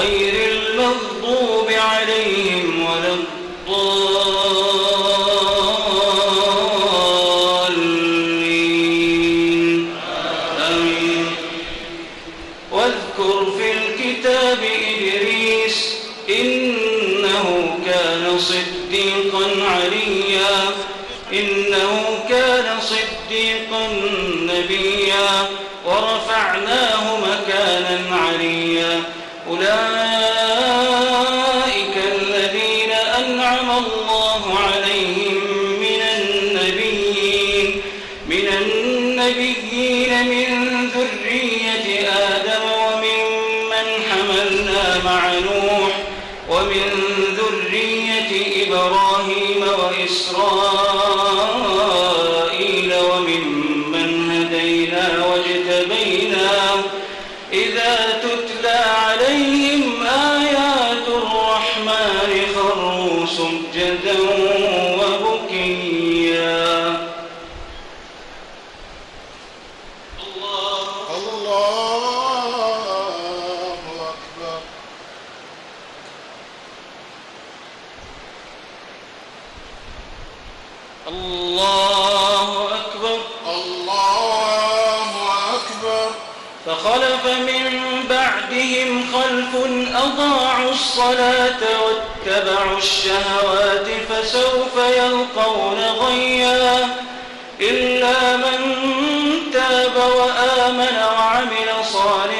غير المغضوب عليهم ولا الضالين. آمين. واذكر في الكتاب إدريس إنه كان صديقا عليا. إنه كان صديقا نبيا. ورفعناه أنعم الله عليهم من النبيين من النبيين من ذرية آدم وممن حملنا مع نوح ومن ذرية إبراهيم وإسرائيل. سجدا وبكيا الله الله أكبر الله أكبر. الله أكبر. فخلف من خلف أضاعوا الصلاة واتبعوا الشهوات فسوف يلقون غيا إلا من تاب وآمن وعمل صالحا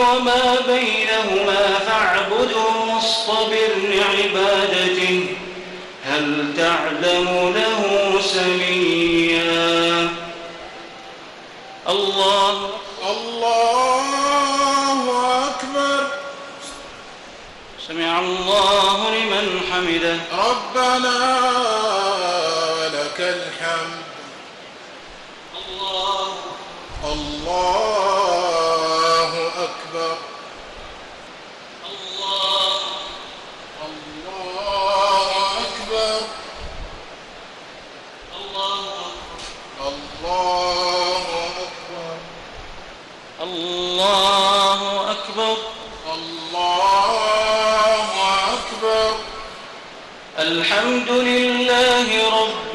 وما بينهما فاعبده واصطبر لعبادته هل تعلم له سميا؟ الله. الله أكبر. سمع الله لمن حمده. ربنا لك الحمد. الله. الله أكبر الله الله أكبر الله الله أكبر الله أكبر الله أكبر الحمد لله رب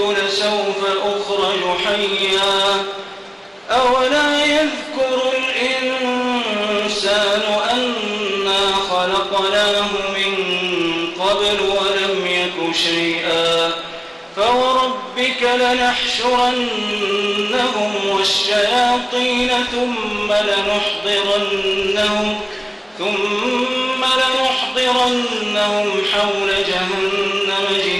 لسوف أخرج حيا أولا يذكر الإنسان أنا خلقناه من قبل ولم يملك شيئا. فوربك لنحشرنهم والشياطين ثم لنحضرنهم ثم لنحضرنهم حول جهنم جثيا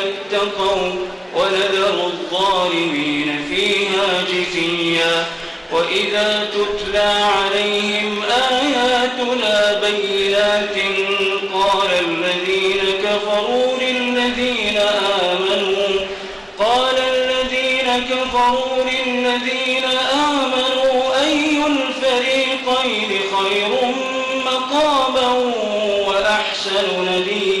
اتقوا ونذر الظالمين فيها جثيا. وإذا تتلى عليهم آياتنا بينات قال الذين كفروا للذين آمنوا قال الذين كفروا للذين آمنوا أي الفريقين خير مقاما وأحسن نديا؟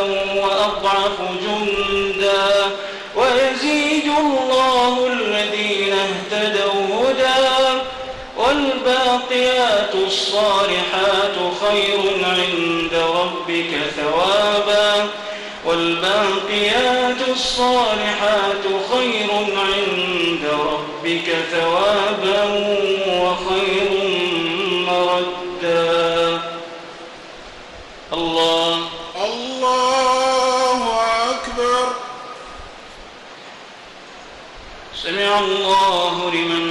وأضعف جندا ويزيد الله الذين اهتدوا هدى والباقيات الصالحات خير عند ربك ثوابا والباقيات الصالحات خير عند ربك ثوابا وخير مردا الله الله أكبر سمع الله لمن